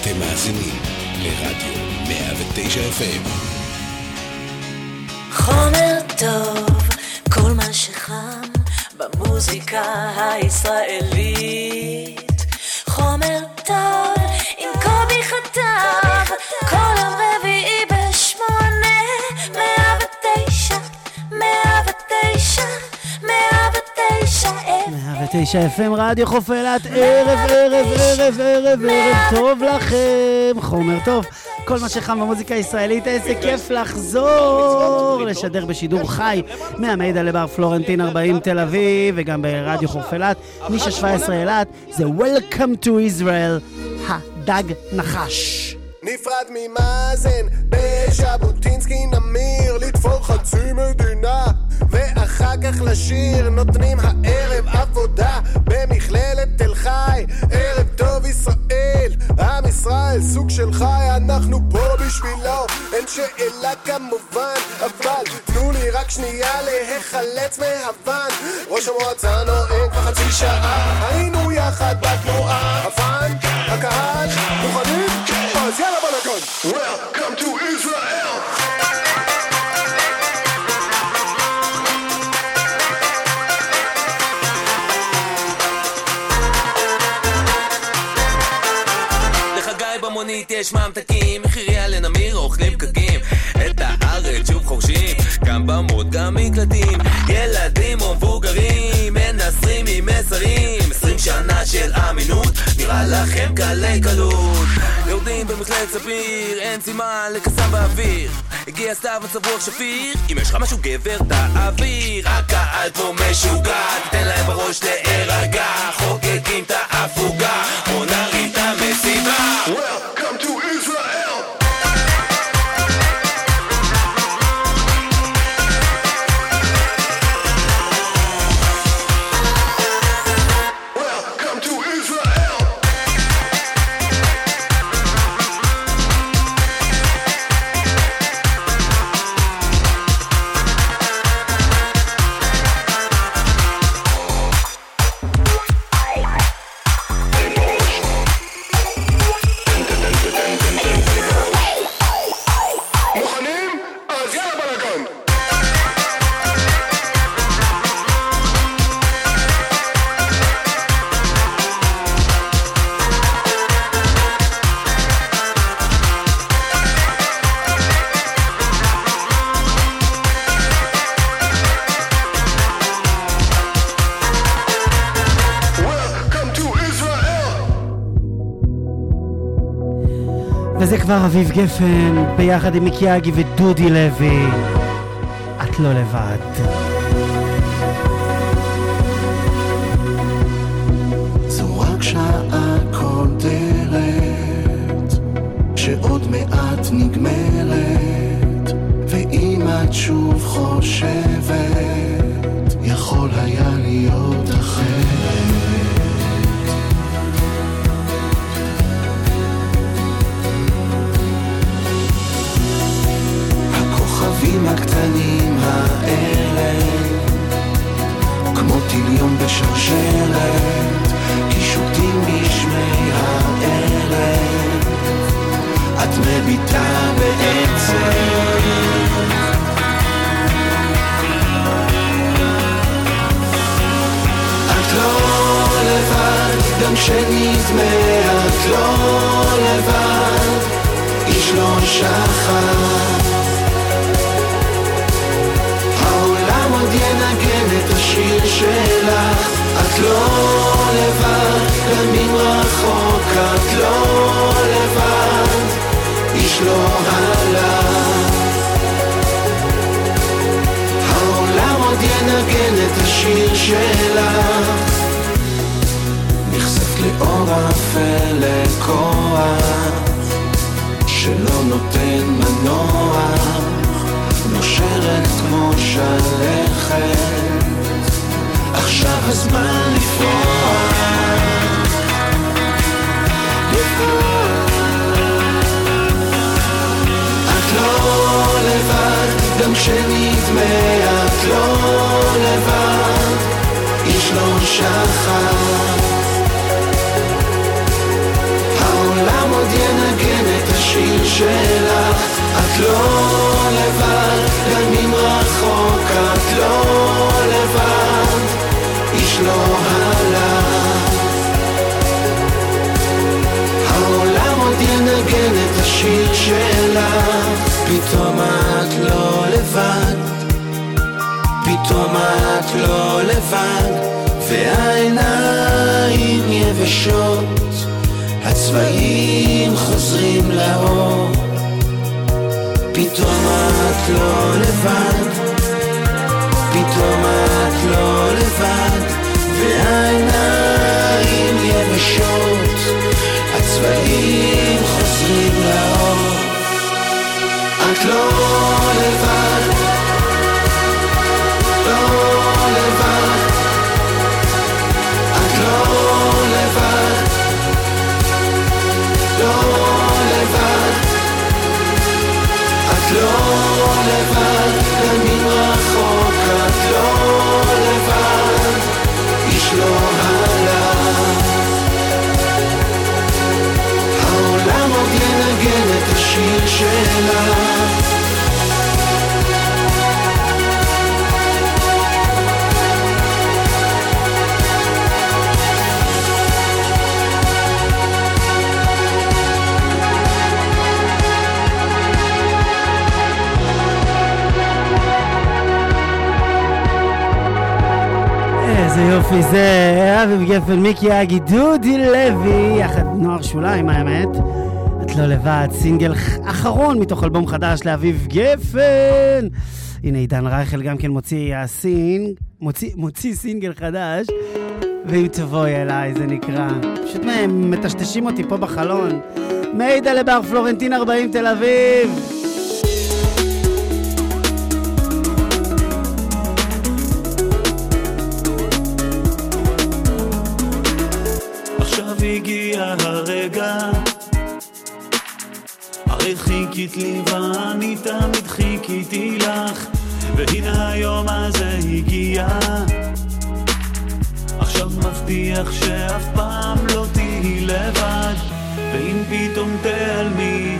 אתם מאזינים לרדיו 109 FM. חומר טוב, כל מה שחם במוזיקה הישראלית. 109 FM רדיו חוף אילת, ערב, ערב, ערב, ערב, ערב טוב לכם, חומר טוב. כל מה שחם במוזיקה הישראלית, איזה כיף לחזור, לשדר בשידור חי מהמידע לבר פלורנטין 40 תל אביב, וגם ברדיו חוף אילת, נישה 17 אילת, זה Welcome to Israel, הדג נחש. נפרד ממאזן, בז'בוטינסקי נמיר, לתפור חצי מדינה, ואחר כך לשיר, נותנים הערב עבודה, במכללת תל חי, ערב טוב ישראל, עם ישראל סוג של חי, אנחנו פה בשבילו, אין שאלה כמובן, אבל תנו לי רק שנייה להיחלץ מהוון, ראש המועצה נואם כבר חצי שעה, היינו יחד בתנועה, הפאן, הקהל, מוכנים? אז יאללה בלאגון! Welcome to Israel! לחגי במונית יש ממתקים, מחירי לנמיר אוכלים פקקים. את הארץ שוב חורשים, גם במות גם מקלטים. ילדים או מבוגרים, מנסרים עם מסרים. שנה של אמינות, נראה לכם קלי קלות. יורדים במכללת ספיר, אין סימן לקסם באוויר. הגיע סתיו מצב רוח שפיר, אם יש לך משהו גבר תעביר. הקהל פה משוגע, תיתן להם בראש להירגע. חוגגים את ההפוגה, בוא נרים את המסיבה. אביב גפן, ביחד עם מיקי אגי ודודי לוי. את לא לבד. שוב חושבת, לא לבד, גם אם רחוק את לא לבד, איש לא הלך. העולם עוד ינגן את השיר שלך, פתאום את לא לבד, פתאום את לא לבד, והעיניים יבשות. הצבעים חוזרים לאור פתאום את לא לבד. פתאום את לא לבד. והעיניים יבשות. הצבעים חוזרים לאור. את לא לבד שלך איזה יופי זה, אביב גפן, מיקי אגי, דודי לוי, יחד נוער שוליים האמת. את לא לבד, סינגל אחרון מתוך אלבום חדש לאביב גפן. הנה עידן רייכל גם כן מוציא הסינג, מוציא, מוציא סינגל חדש, ואם תבואי אליי זה נקרא. פשוט מטשטשים אותי פה בחלון. מידע לבר פלורנטין 40 תל אביב. חיכית לי ואני תמיד חיכיתי לך והנה היום הזה הגיע. עכשיו מבטיח שאף פעם לא תהיי לבד ואם פתאום תעלמי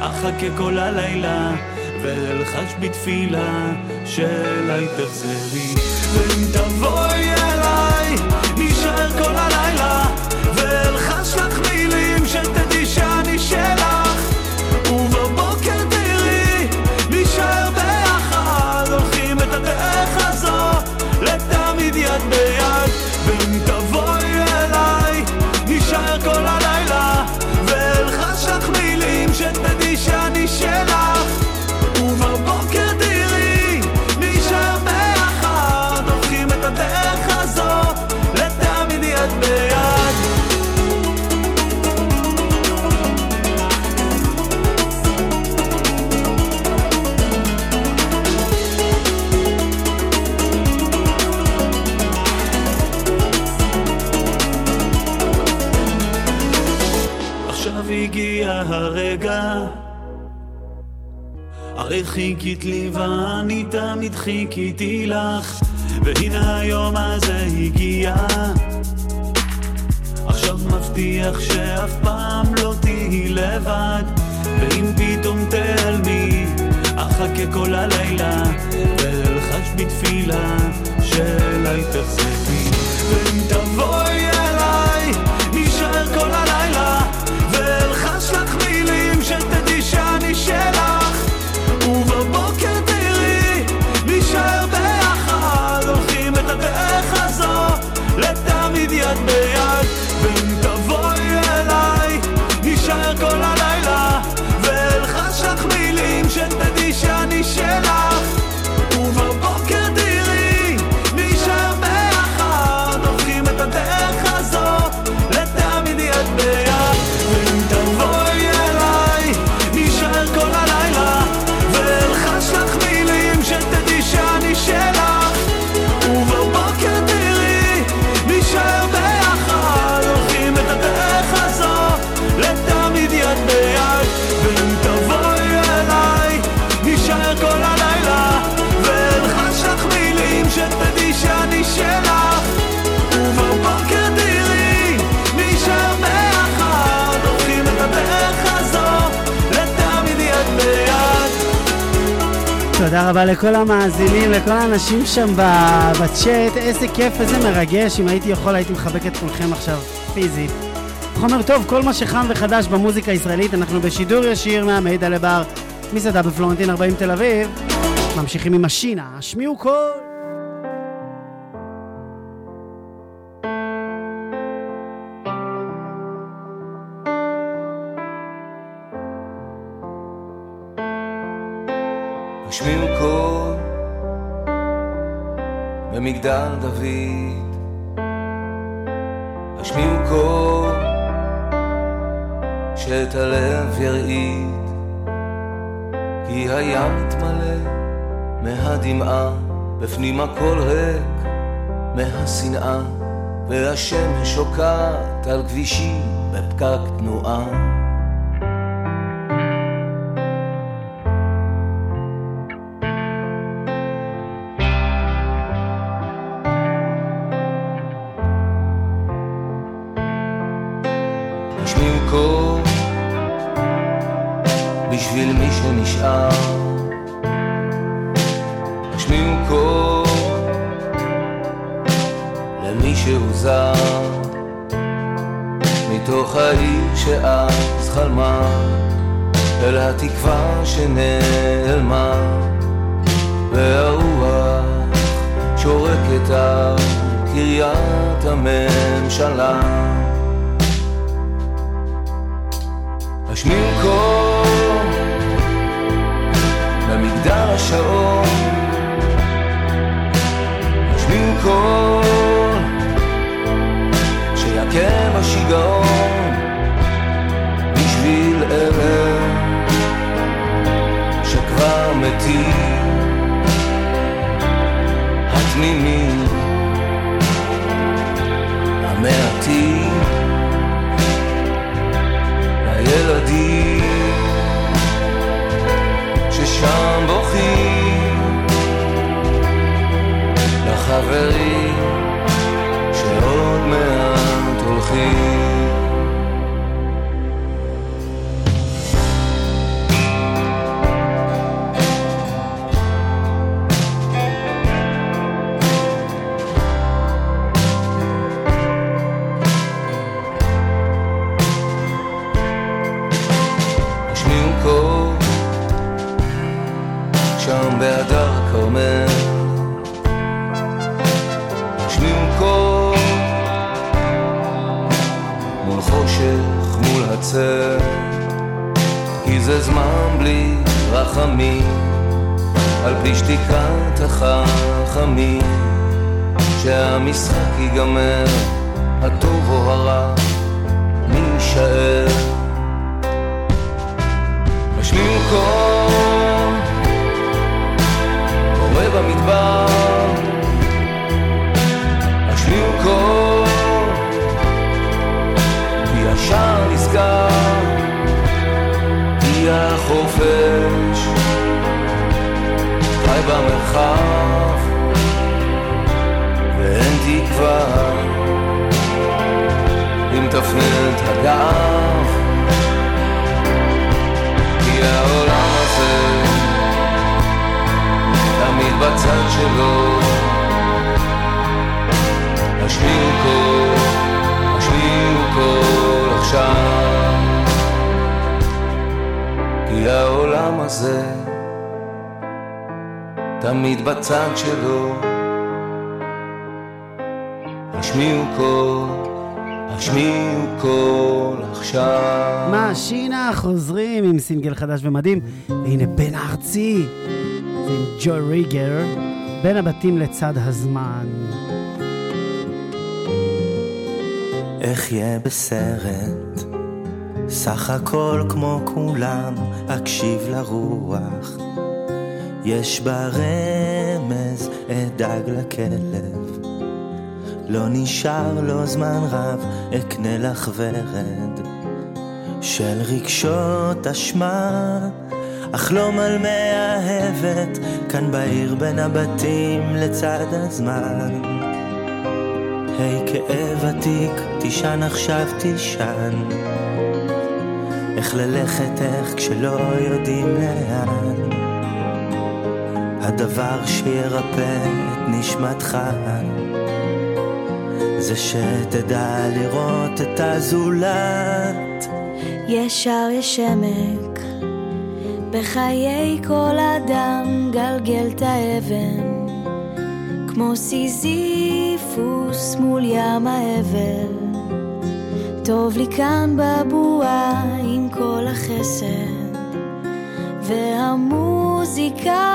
אחכה כל הלילה ואלחש בתפילה שאליי תחזרי ואם תבואי חיכית לי ואני תמיד חיכיתי לך. והנה היום הזה הגיע. עכשיו מבטיח שאף פעם לא תהיי לבד. ואם פתאום תעלמי אחכה כל הלילה ואלחש בתפילה שאליי תחזרי ואם תודה רבה לכל המאזינים, לכל האנשים שם בצ'אט, איזה כיף, איזה מרגש, אם הייתי יכול הייתי מחבק את כולכם עכשיו, פיזית. חומר טוב, כל מה שחם וחדש במוזיקה הישראלית, אנחנו בשידור ישיר מהמידע לבר, מסעדה בפלורנטין 40 תל אביב. ממשיכים עם השינה, השמיעו קול. במגדל דוד, השמיעו קול שאת הלב ירעיד, כי הים מתמלא מהדמעה, בפנים הכל ריק מהשנאה, והשמש שוקעת על כבישים בפקק תנועה. בין הבתים לצד הזמן. איך יהיה בסרט? סך הכל כמו כולם, אקשיב לרוח. יש בה רמז, אדאג לכלב. לא נשאר לו זמן רב, אקנה לך ורד. של רגשות אשמה, אחלום על מאהבת, כאן בעיר בין הבתים לצד הזמן. היי כאב עתיק, תישן עכשיו תישן. איך ללכת איך כשלא יודעים לאן הדבר שירפא את נשמתך זה שתדע לראות את הזולת. ישר יש עמק בחיי כל אדם גלגל את האבן כמו סיזיפוס מול ים האבל. טוב לי כאן בבועה עם כל החסד והמוזיקה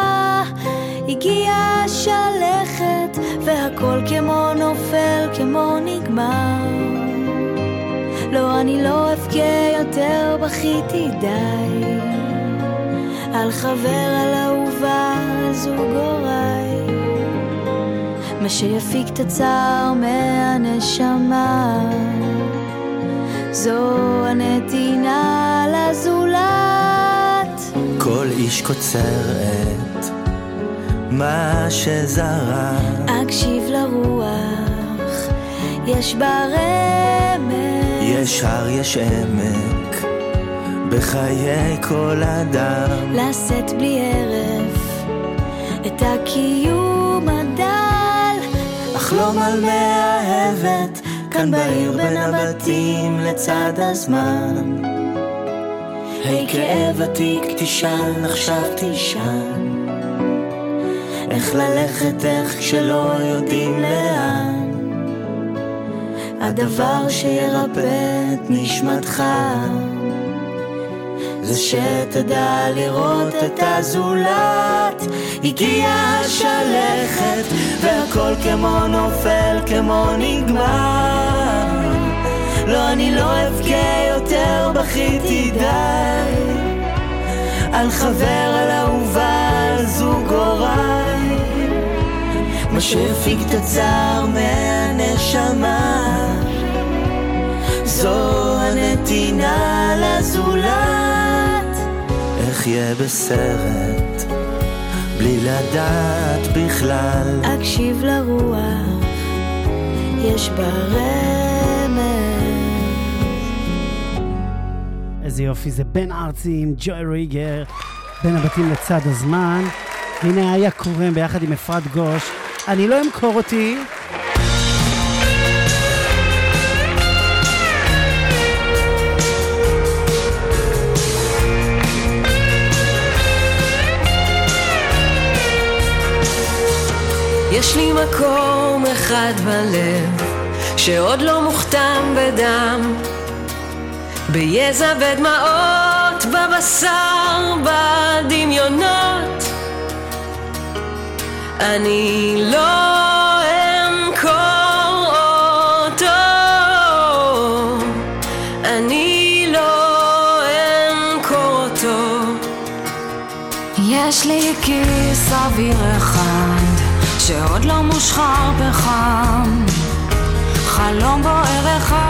הגיעה שלכת והכל כמו נופל כמו נגמר. לא אני לא אבכה יותר בכיתי די על חבר על אהובה זוג הוריי מה שיפיק את הצער מהנשמה זו הנתינה לזולת. כל איש קוצר את מה שזרה. אקשיב לרוח, יש בה רמז. יש הר, יש עמק, בחיי כל אדם. לשאת בלי הרף, את הקיום הדל. לחלום על מאהבת. כאן בעיר בין הבתים לצד הזמן. היי כאב עתיק תישן, עכשיו תישן. איך ללכת איך כשלא יודעים לאן. הדבר שירפא את נשמתך זה שתדע לראות את הזולת. הגיע השלכת והכל כמו נופל כמו נגמר. לא אני לא אבכה יותר בכיתי די. על חבר על אהובה על זוג הוריי. מה שהפיק את הצער מהנשמה. זו הנתינה לזולת יהיה בסרט בלי לדעת בכלל אקשיב לרוח יש בה רמז איזה יופי, זה בן ארצי עם ג'וי ריגר, בין הבתים לצד הזמן. הנה איה קורם ביחד עם אפרת גוש. אני לא אמכור אותי, יש לי מקום אחד בלב שעוד לא מוכתם בדם. ביזע ודמעות, בבשר, בדמיונות. אני לא אמכור אותו. אני לא אמכור אותו. יש לי כיס אוויר אחד שעוד לא מושחר פחם חלום בוער אחד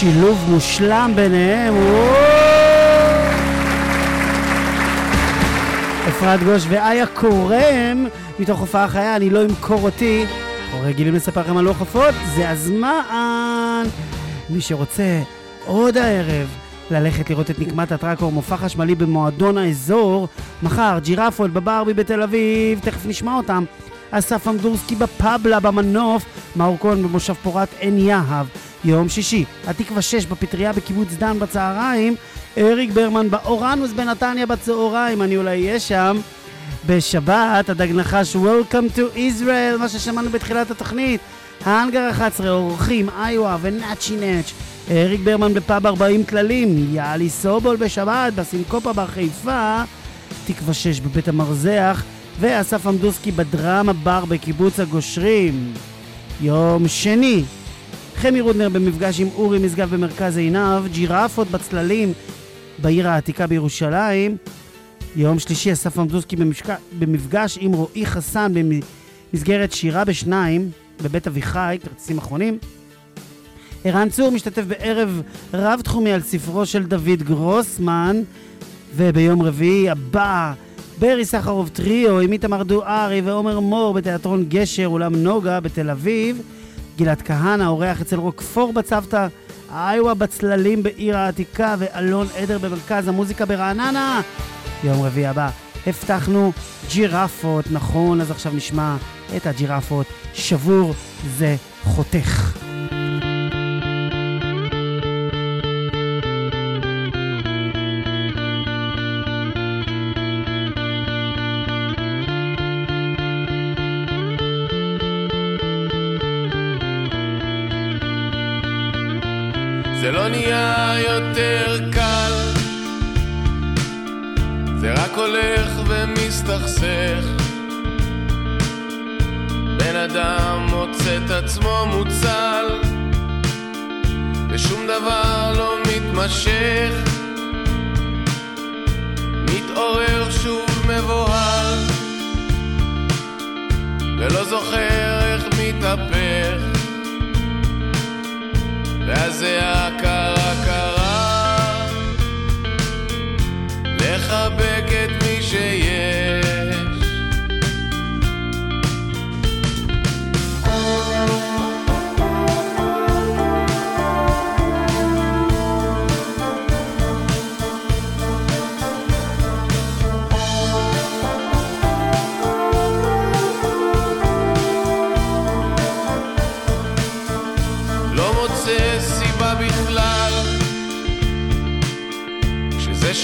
שילוב מושלם ביניהם. אפרת גוש ואיה קורם, מתוך הופעה חיה, אני לא אמכור אותי. אנחנו רגילים לספר לכם על הופעות, זה הזמן. מי שרוצה עוד הערב ללכת לראות את נקמת הטרקור, מופע חשמלי במועדון האזור, מחר ג'ירפות בברבי בתל אביב, תכף נשמע אותם. אסף אמדורסקי בפבלה במנוף, מאור כהן במושב פורת עין יהב. יום שישי, התקווה 6 בפטריה בקיבוץ דן בצהריים, אריק ברמן באורנוס בנתניה בצהריים, אני אולי אהיה שם. בשבת, הדג נחש Welcome to Israel, מה ששמענו בתחילת התוכנית. האנגר 11, אורחים, איווה ונאצ'י נאץ'. אריק ברמן בפאב 40 כללים. יאלי סובול בשבת, בסינקופה בחיפה. תקווה 6 בבית המרזח. ואסף עמדוסקי בדרמה בר בקיבוץ הגושרים. יום שני, חמי רודנר במפגש עם אורי משגב במרכז עינב, ג'ירפות בצללים בעיר העתיקה בירושלים. יום שלישי אסף עמדוסקי במשק... במפגש עם רועי חסן במסגרת שירה בשניים בבית אביחי, כרטיסים אחרונים. ערן צור משתתף בערב רב-תחומי על ספרו של דוד גרוסמן, וביום רביעי הבא ברי סחרוב טריו עם איתמר דוארי ועומר מור בתיאטרון גשר, אולם נוגה בתל אביב. גלעד כהנא, אורח אצל רוקפור בצוותא, איווה בצללים בעיר העתיקה ואלון עדר במרכז המוזיקה ברעננה. יום רביעי הבא הבטחנו ג'ירפות, נכון, אז עכשיו נשמע את הג'ירפות. שבור זה חותך. נהיה יותר קל, זה רק הולך ומסתכסך. בן אדם מוצא את עצמו מוצל, ושום דבר לא מתמשך. מתעורר שוב מבוהל, ולא זוכר איך מתהפך. ואז זה שיש.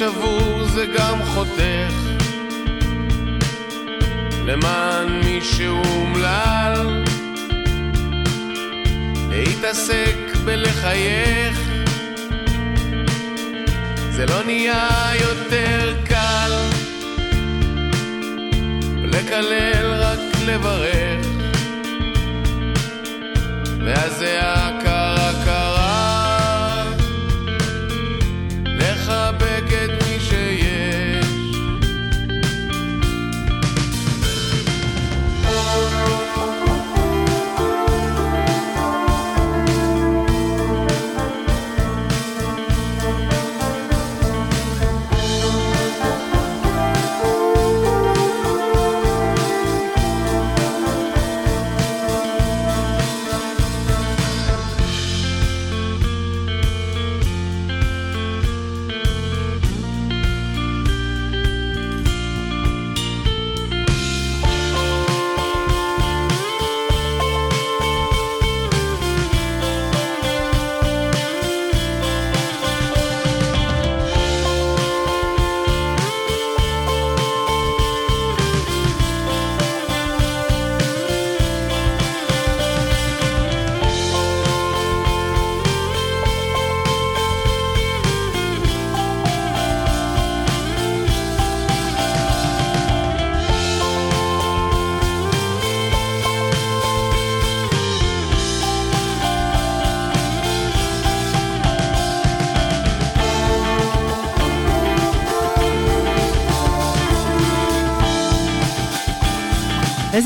שבור זה גם חותך למען מישהו אומלל. להתעסק בלחייך. זה לא נהיה יותר קל. לקלל רק לברך. ואז זה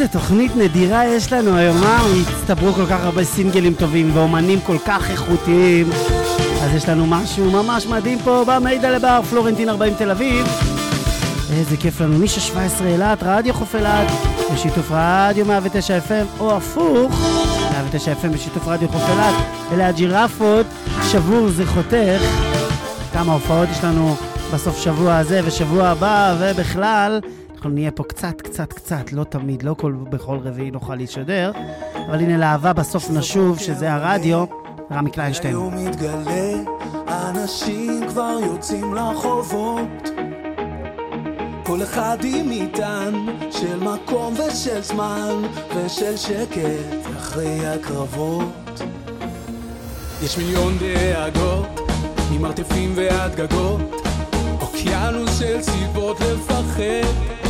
איזה תוכנית נדירה יש לנו היום, אה? הצטברו כל כך הרבה סינגלים טובים ואומנים כל כך איכותיים. אז יש לנו משהו ממש מדהים פה במידע לבר, פלורנטין 40 תל אביב. איזה כיף לנו, נישה 17 אילת, רדיו חוף אילת, בשיתוף רדיו 109 FM, או הפוך, 109 FM בשיתוף רדיו חוף אילת. אלה הג'ירפות, שבור זה חותך. כמה הופעות יש לנו בסוף שבוע הזה ושבוע הבא, ובכלל, אנחנו נהיה פה קצת, קצת, קצת, לא תמיד, לא כל, בכל רביעי נוכל לשדר, אבל הנה לאהבה בסוף נשוב, שזה הרדיו, רמי קליינשטיין. היום מתגלה, אנשים כבר יוצאים לרחובות. כל אחד עם מטען של מקום ושל זמן ושל שקט אחרי הקרבות. יש מיליון דאגות, ממרתפים ועד גגות, אוקיינוס של סיבות לפחד.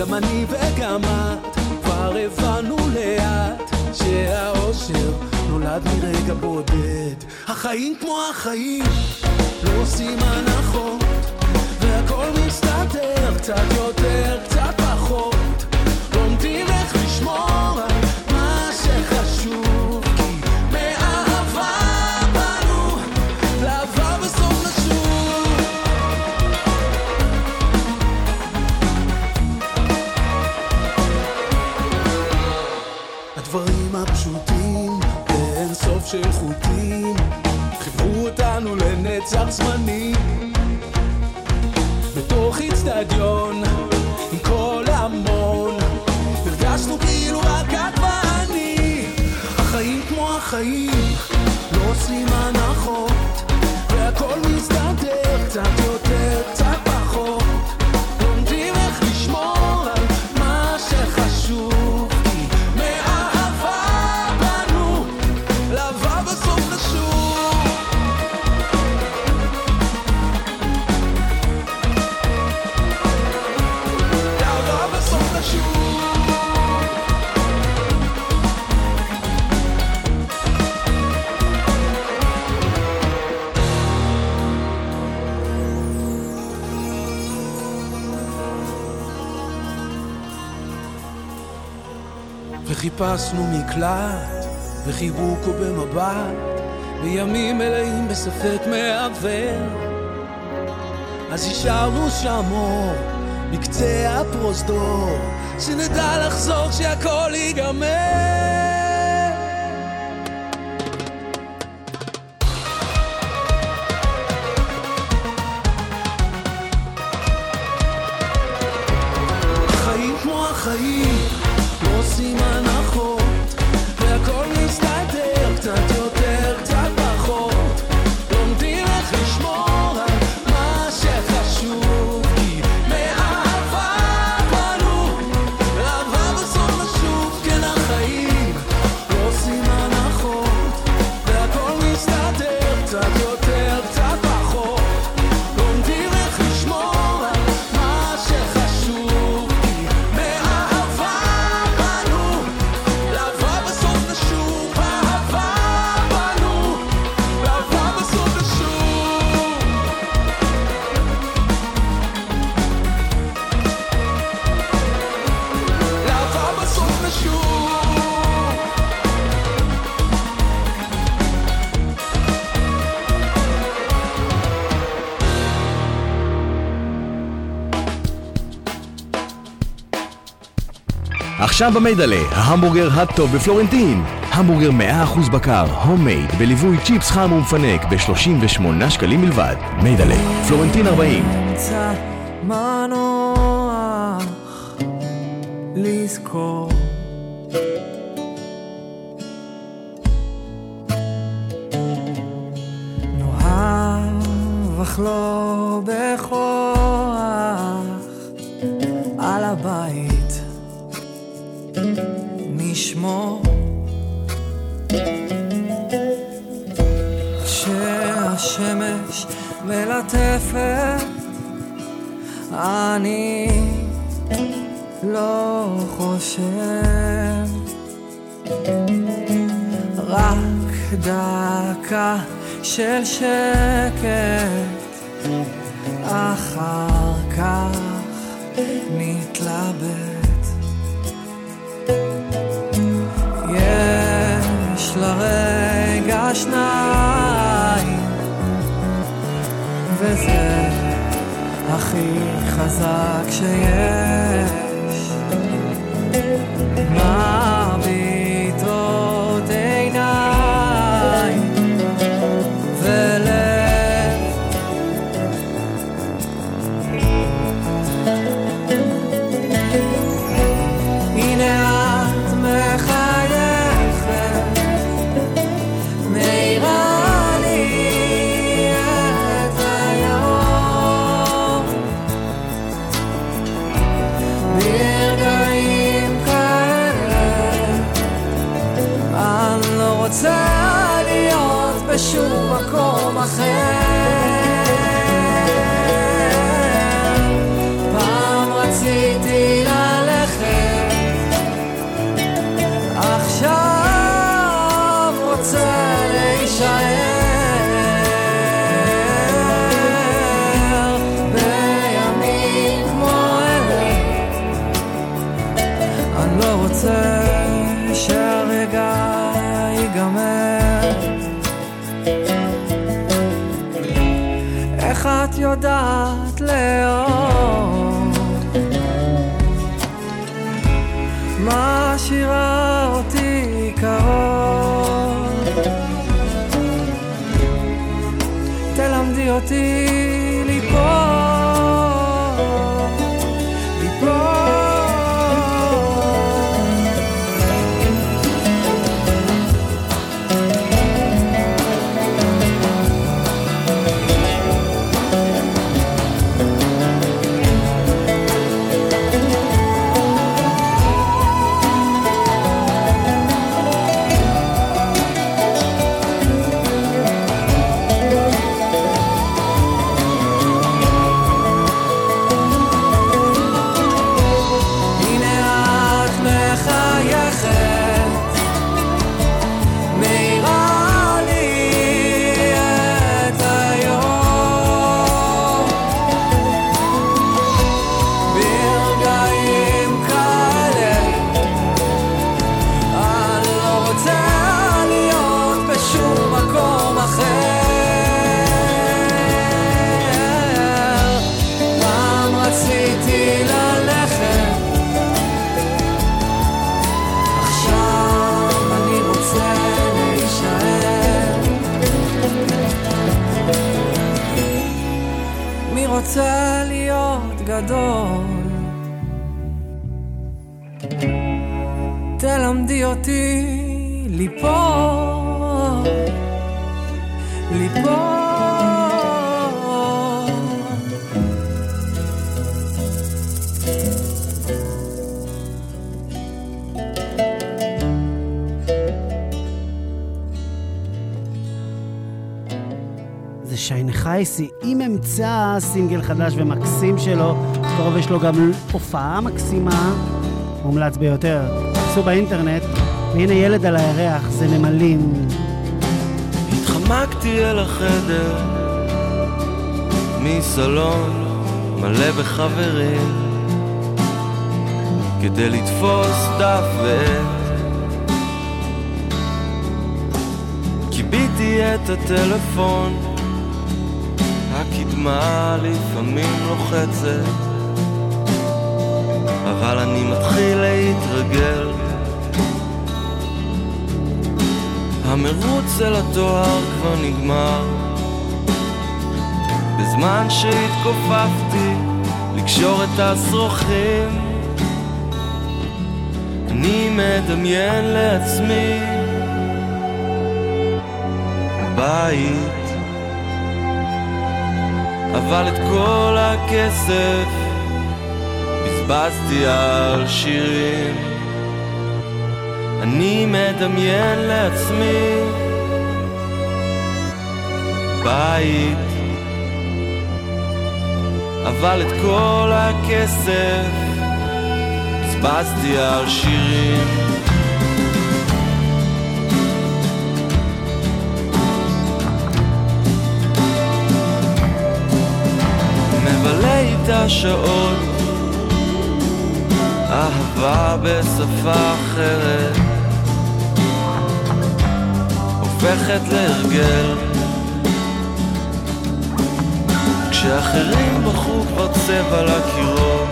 גם אני וגם את כבר הבנו לאט שהאושר נולד מרגע בודד. החיים כמו החיים, לא עושים הנחות, והכל מסתדר קצת יותר, קצת פחות. לנצח זמני. בתוך איצטדיון עם כל המון הרגשנו כאילו רק את ואני. החיים כמו החיים לא עושים הנחות והכל מסתדר קצת יותר וחיפשנו מקלט וחיבוק או במבט בימים מלאים בספק מעוור. אז השארנו שם אור בקצה הפרוזדור שנדע לחזור כשהכל ייגמר עכשיו במיידלה, ההמבורגר הטוב בפלורנטין. המבורגר 100% בקר, הומייד, בליווי צ'יפס חם ומפנק ב-38 שקלים בלבד. מיידלה, פלורנטין 40. אמצע מנוח לזכור נאהב אך לא בכוח חוטפת, אני לא חושב. רק דקה של שקט, אחר כך נתלבט. יש לרגע שניים וזה הכי חזק שיש. מביטות איך חייסי, עם אמצע סינגל חדש ומקסים שלו, קרוב יש לו גם הופעה מקסימה, מומלץ ביותר. חפשו באינטרנט, והנה ילד על הירח, זה נמלים. התחמקתי אל החדר מסלון מלא בחברים כדי לתפוס דף ועט כיביתי את הטלפון הקדמה לפעמים לוחצת אבל אני מתחיל להתרגל. המרוץ אל התואר כבר נגמר. בזמן שהתכופפתי לקשור את השרוכים אני מדמיין לעצמי בית אבל את כל הכסף בזבזתי על שירים. אני מדמיין לעצמי בית אבל את כל הכסף בזבזתי על שירים איתה שעות אהבה בשפה אחרת. הופכת להרגל. כשאחרים בחרו כבר צבע לקירות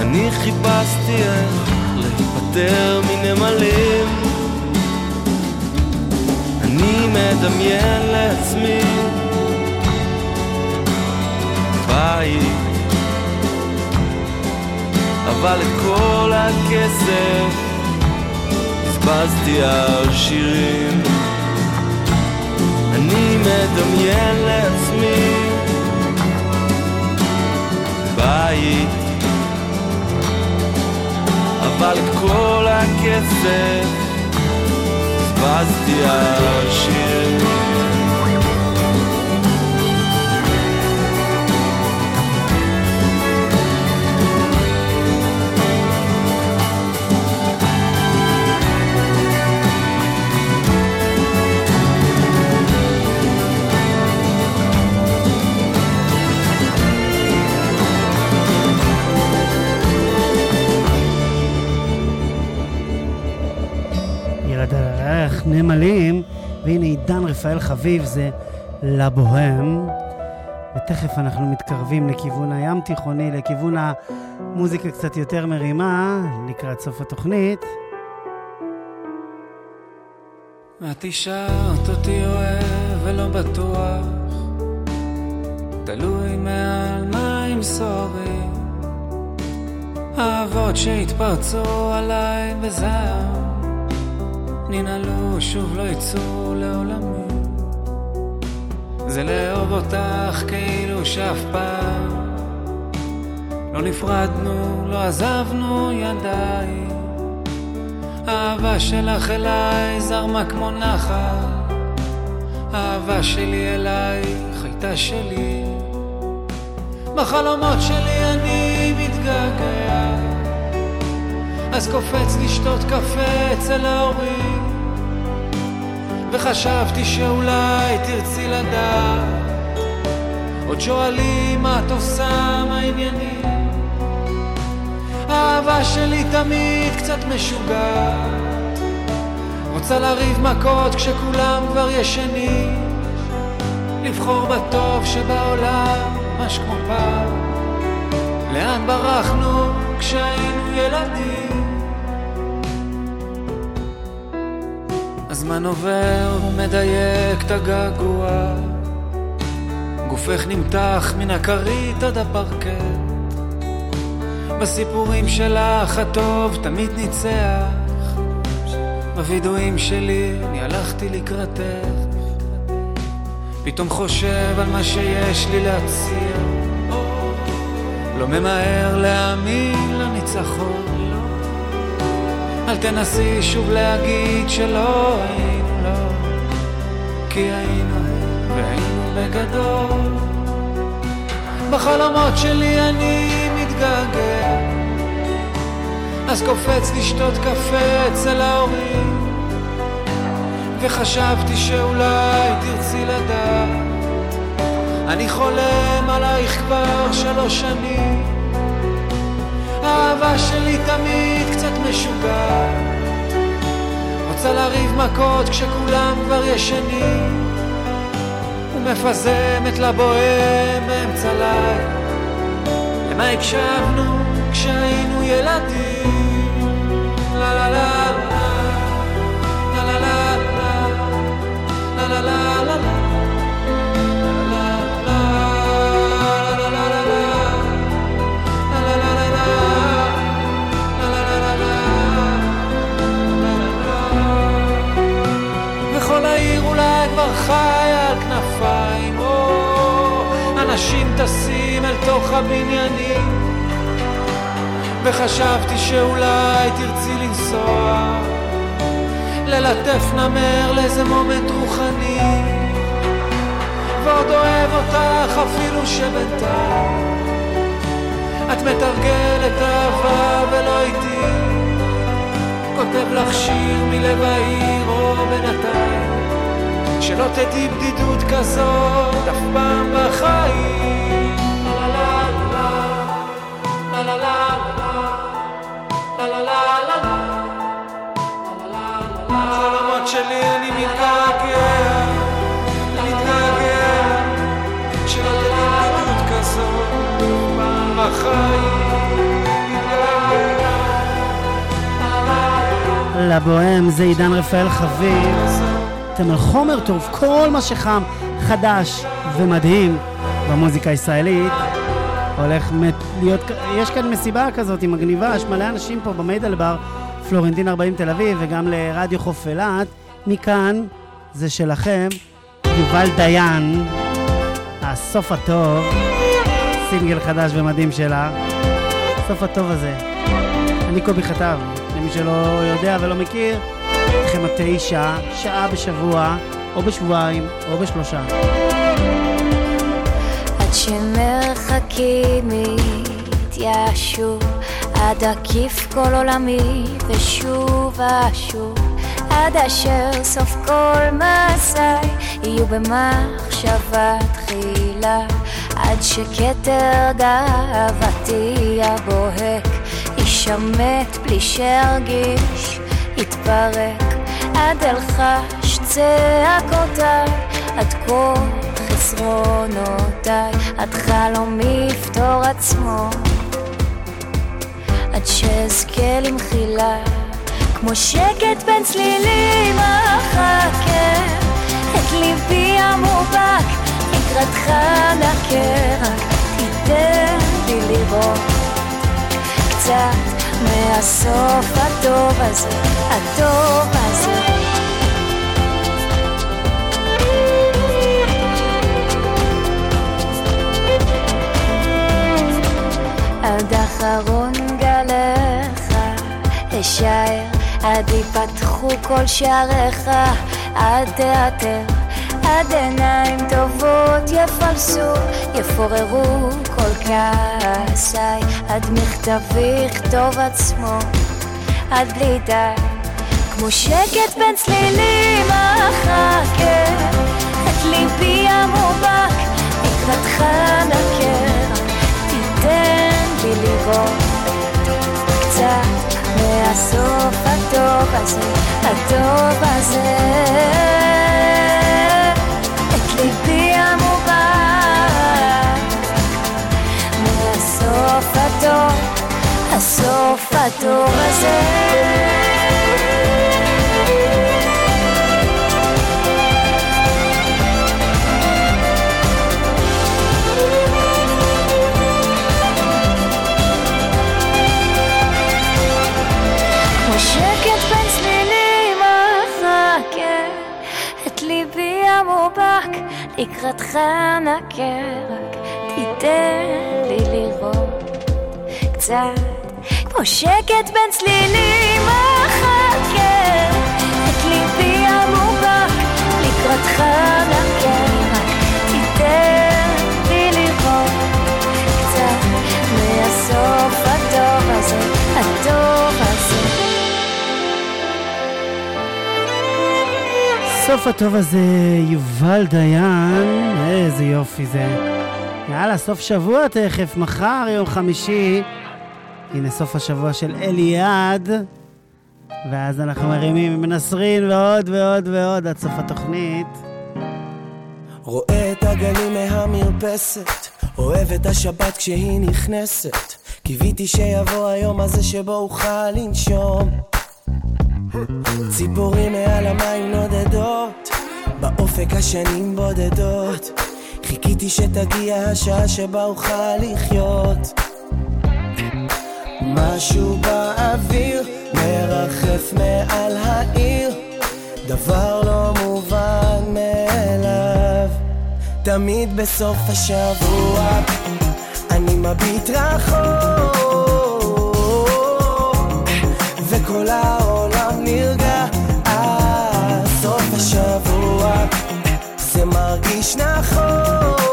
אני חיפשתי איך להיפטר מנמלים. אני מדמיין לעצמי בית אבל את כל הכסף בזבזתי על שירים. אני מדמיין לעצמי בית. אבל את כל הכסף בזבזתי על שירים נמלים, והנה עידן רפאל חביב זה לבוהם. ותכף אנחנו מתקרבים לכיוון הים תיכוני, לכיוון המוזיקה קצת יותר מרימה, לקראת סוף התוכנית. את אישרת אותי אוהב ולא בטוח, תלוי מעל מים סוערים, אהבות שהתפרצו עליי בזעם. ננעלו, שוב לא יצאו לעולמי. זה לאהוב אותך כאילו שאף פעם לא נפרדנו, לא עזבנו ידיים. האהבה שלך אליי זרמה כמו נחל, האהבה שלי אלייך הייתה שלי. בחלומות שלי אני מתגעגע, אז קופץ לשתות קפה אצל ההורים. וחשבתי שאולי תרצי לדעת. עוד שואלים מה את עושה, מה העניינים? האהבה שלי תמיד קצת משוגעת. רוצה לריב מכות כשכולם כבר ישנים. לבחור בטוב שבעולם, ממש כמו פעם. לאן ברחנו כשהיינו ילדים הזמן עובר ומדייק את הגעגוע. גופך נמתח מן הכרית עד הפרקט בסיפורים שלך הטוב תמיד ניצח. בווידואים שלי אני הלכתי לקראתך. פתאום חושב על מה שיש לי להציע. לא ממהר להאמין לניצחון אל תנסי שוב להגיד שלא היינו לא. כי היינו והיינו בגדול. בחלומות שלי אני מתגעגע. אז קופץ לשתות קפה אצל ההורים. וחשבתי שאולי תרצי לדעת. אני חולם עלייך כבר שלוש שנים האהבה שלי תמיד קצת משוגעת. רוצה לריב מכות כשכולם כבר ישנים. ומפזמת לבוהם באמצע לילה למה הקשבנו כשהיינו ילדים חי על כנפיים, או אנשים טסים אל תוך הבניינים, וחשבתי שאולי תרצי לנסוע, ללטף נמר לאיזה מומנט רוחני, ועוד אוהב אותך אפילו שבינתיים. את מתרגלת אהבה ולא איתי, כותב לך שיר מלב העיר או בינתיים. שלא תדעי בדידות כזאת אף פעם בחיים. לבוהם זה עידן רפאל חביב. אתם על חומר טוב, כל מה שחם, חדש ומדהים במוזיקה הישראלית. הולך להיות, יש כאן מסיבה כזאת עם מגניבה, יש מלא אנשים פה במיידל בר, פלורנטין 40 תל אביב וגם לרדיו חוף אילת. מכאן זה שלכם, יובל דיין, הסוף הטוב, סינגל חדש ומדהים שלה. הסוף הטוב הזה. אני קובי חטב, למי שלא יודע ולא מכיר, איתכם התשע, שעה בשבוע, או בשבועיים, או בשלושה. עד שמרחקים יתייאשו, עד אקיף כל עולמי ושוב אשוב, עד אשר סוף כל מעשיי יהיו במחשבה תחילה, עד שכתר גאוותי הבוהק יישמט בלי שארגיש, יתפרק, עד אלחש צעקותיי, עד כל חסרונותיי, עד חלומי יפתור עצמו, עד שאזכה למחילה, כמו שקט בין צלילים אחכה, את ליבי המובהק, לקראתך נכה, רק תיתן לי לראות. קצת מהסוף הטוב הזה, הטוב הזה. עד אחרון גליך אשאר, עד יפתחו כל שעריך, עד תיאטר, עד עיניים טובות יפלסו, יפוררו כל כעסיי, עד מכתבי יכתוב עצמו, עד בלי די, כמו שקט בין צלילים אחכה, את ליבי המובהק, לקראתך נקר, תיתן לי לראות קצת מהסוף הטוב הזה, הטוב הזה. הטוב הזה. לקראתך נקה רק תיתן לי לראות קצת כמו שקט בין צלילים אחכה את ליבי המובהק לקראתך נקה רק תיתן לי לראות קצת מהסוף הטוב הזה, הטוב הזה סוף הטוב הזה, יובל דיין, איזה יופי זה. יאללה, סוף שבוע תכף, מחר, יום חמישי. הנה סוף השבוע של אליעד. ואז אנחנו מרימים עם נסרין ועוד ועוד ועוד עד סוף התוכנית. רואה את הגלים מהמרפסת, אוהב את השבת כשהיא נכנסת. קיוויתי שיבוא היום הזה שבו אוכל לנשום. ציפורים מעל המים נודדות, באופק השנים בודדות. חיכיתי שתגיע השעה שבה אוכל לחיות. משהו באוויר מרחף מעל העיר, דבר לא מובן מאליו. תמיד בסוף השבוע אני מביט רחוק, וכל העולם נרגע. סוף השבוע זה מרגיש נכון.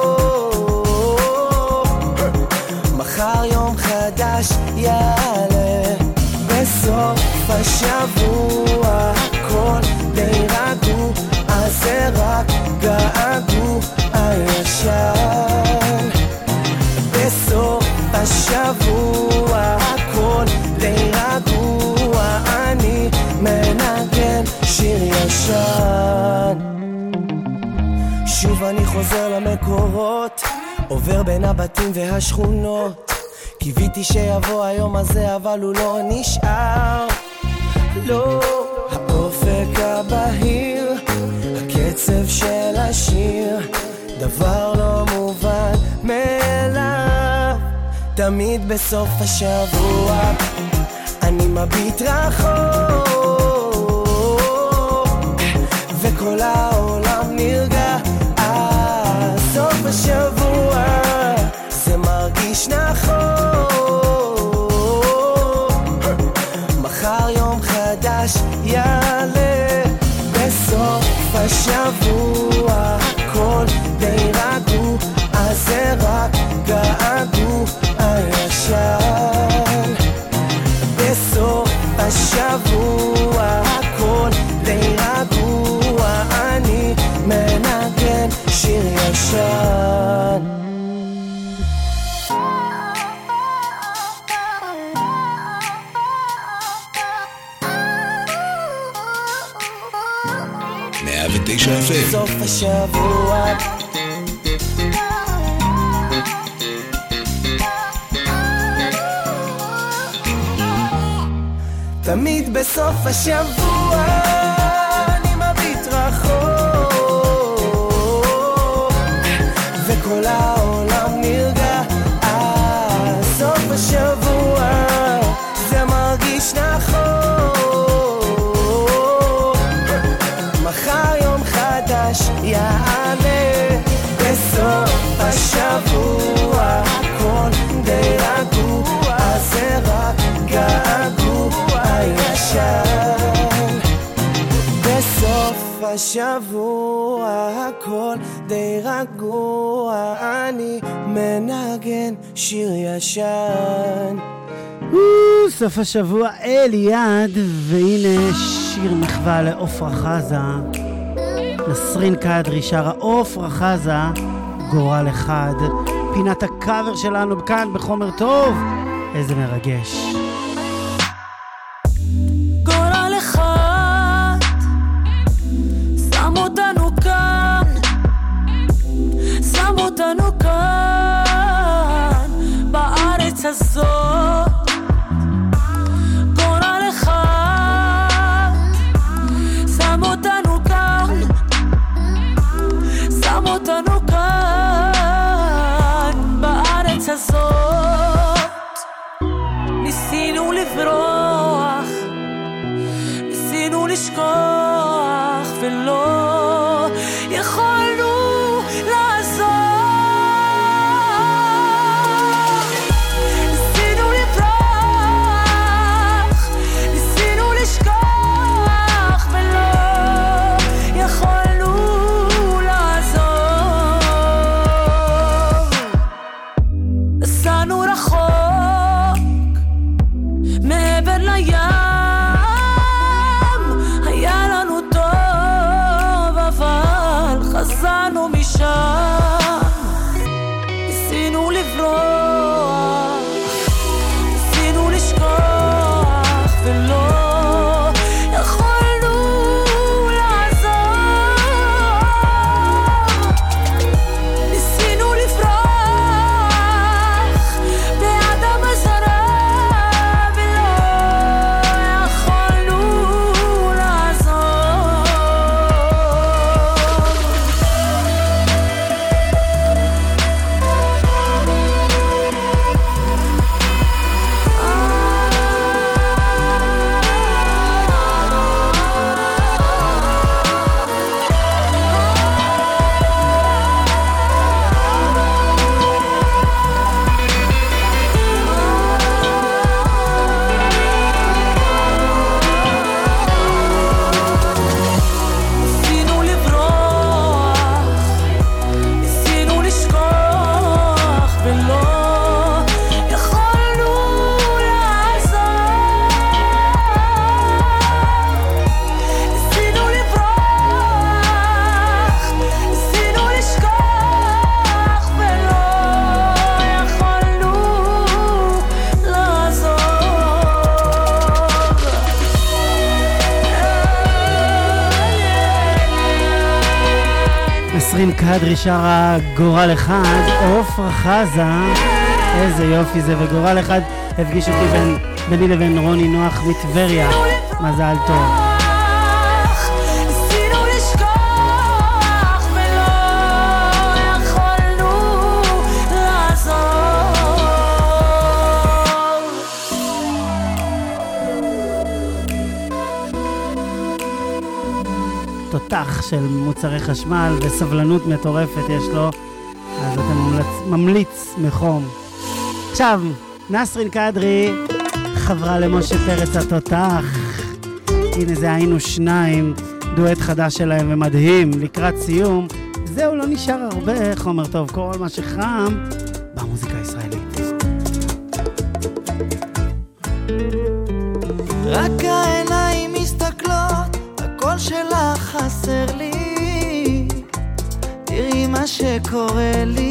תעלה בסוף השבוע. הכל די רגוע אז זה רק געגוע ישן בסוף השבוע הכל די רגוע אני מנגן שיר ישן. שוב אני חוזר למקורות עובר בין הבתים והשכונות. קיוויתי שיבוא היום הזה, אבל הוא לא נשאר. לא, האופק הבהיר, הקצב של השיר, דבר לא מובן מאליו. תמיד בסוף השבוע אני מביט רחוק, וכל העולם נרגע. סוף השבוע מרגיש נכון. מחר יום חדש יעלה בסוף השבוע הכל די רגוע, אז זה רק געגוע הישן. בסוף השבוע הכל די רגוע, אני מנגן שיר ישן. השבוע תמיד בסוף השבוע או, סוף השבוע אליעד, והנה שיר מחווה לעופרה חזה. נסרין קדרי שרה עופרה חזה, גורל אחד. פינת הקאבר שלנו כאן בחומר טוב, איזה מרגש. לשכוח ולא נסרין קדרי שרה גורל אחד, עופרה חזה, איזה יופי זה, וגורל אחד הפגיש אותי בין, ביני לבין רוני נוח מטבריה, מזל טוב. של מוצרי חשמל וסבלנות מטורפת יש לו, אז אתה ממליץ, ממליץ מחום. עכשיו, נסרין קדרי חברה למשה פרץ התותח. הנה זה היינו שניים, דואט חדש שלהם ומדהים, לקראת סיום. זהו, לא נשאר הרבה חומר טוב, כל מה שחם שקורה לי,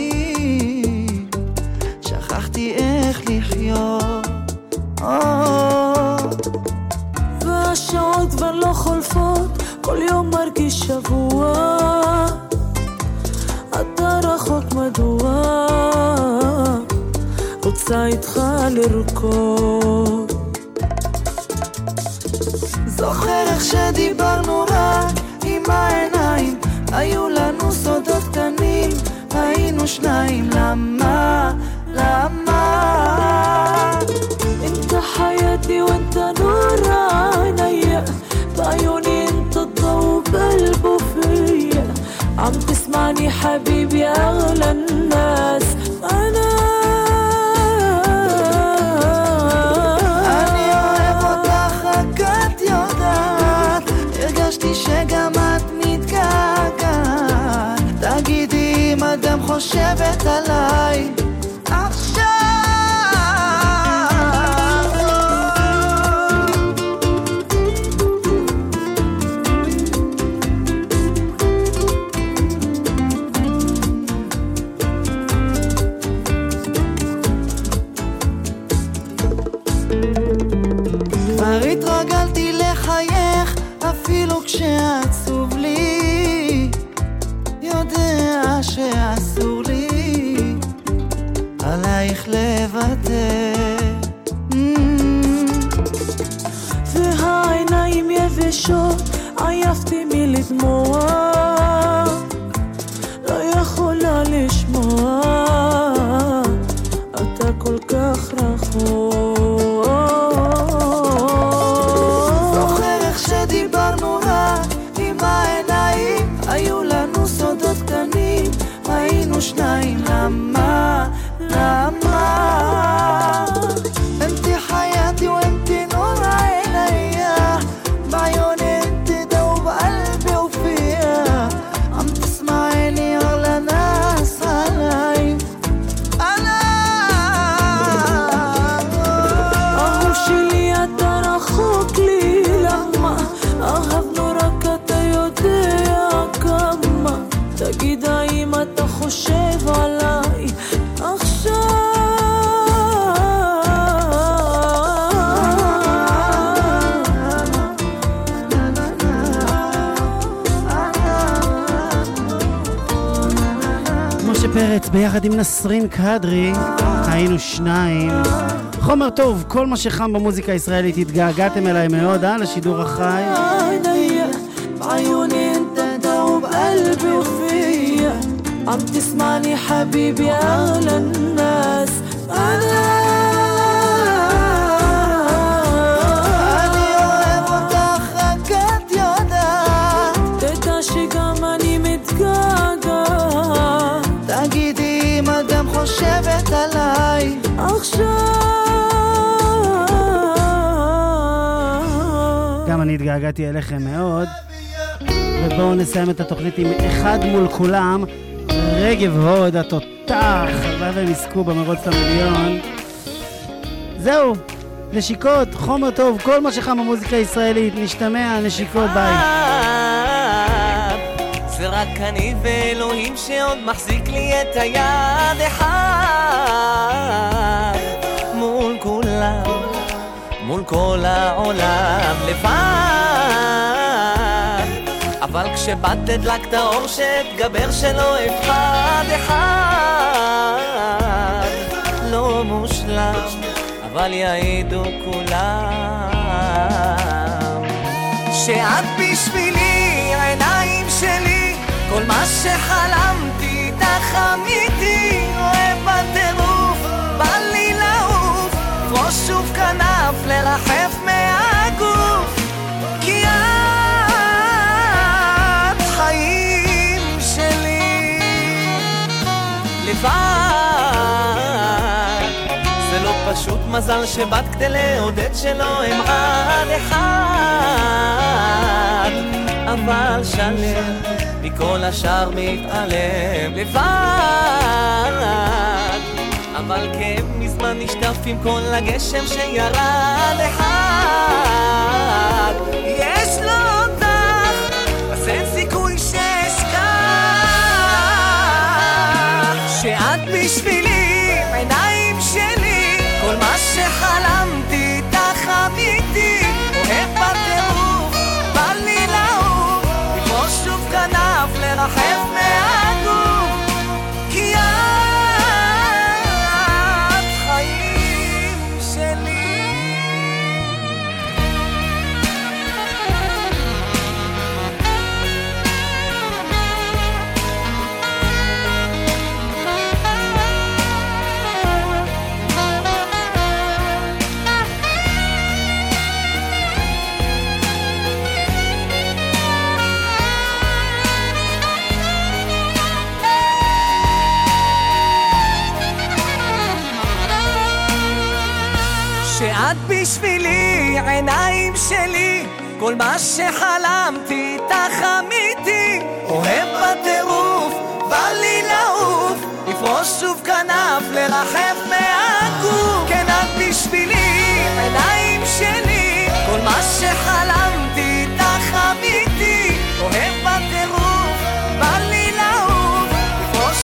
حبيبي اغلى الناس انا אני אוהב אותך, רק את יודעת, הרגשתי שגם את מתגעגעת. תגידי אם את גם חושבת עליי פרץ ביחד עם נסרין קדרי, היינו שניים. חומר טוב, כל מה שחם במוזיקה הישראלית, התגעגעתם אליי מאוד, אה? לשידור החי. عينيا بعيوني انت دوب قلبي وفيا عم تسمعني حبيبي اغلى الناس انا התגעגעתי אליכם מאוד. ובואו נסיים את התוכנית עם אחד מול כולם, רגב הוד, התותח, הלוואי והם יזכו במרוץ למיליון. זהו, נשיקות, חומר טוב, כל מה שחם במוזיקה הישראלית, נשתמע, נשיקות, ביי. זה רק אני ואלוהים שעוד מחזיק לי את היד אחד מול כל העולם לבד. אבל כש... שבאת הדלקת האור שאתגבר שלא אחד אחד. לא מושלם, אבל יעידו כולם שאת בשבילי, העיניים שלי, כל מה שחלמתי איתך אמיתי, אוהב לעוף, שוב כנף, לרחף מהגוף, כי את חיים שלי לבד. זה לא פשוט מזל שבאת כדי לעודד שלא אמרן אחד, אבל שלם מכל השאר מתעלם לבד. אבל כאב מזמן נשטף עם כל הגשם שירד אחד. יש לו אותך, אז אין סיכוי שאשכח שאת בשבילי, עיניים שלי, כל מה שחלמתי איתך אמיתי, אוהב בטירוף, בא לי לעוף, לפרוש שוב כנף, לרחף מהגוף, כל מה שחלמתי איתך אמיתי, אוהב בטירוף, בא לי לעוף, לפרוש שוב כנף, לרחף מעל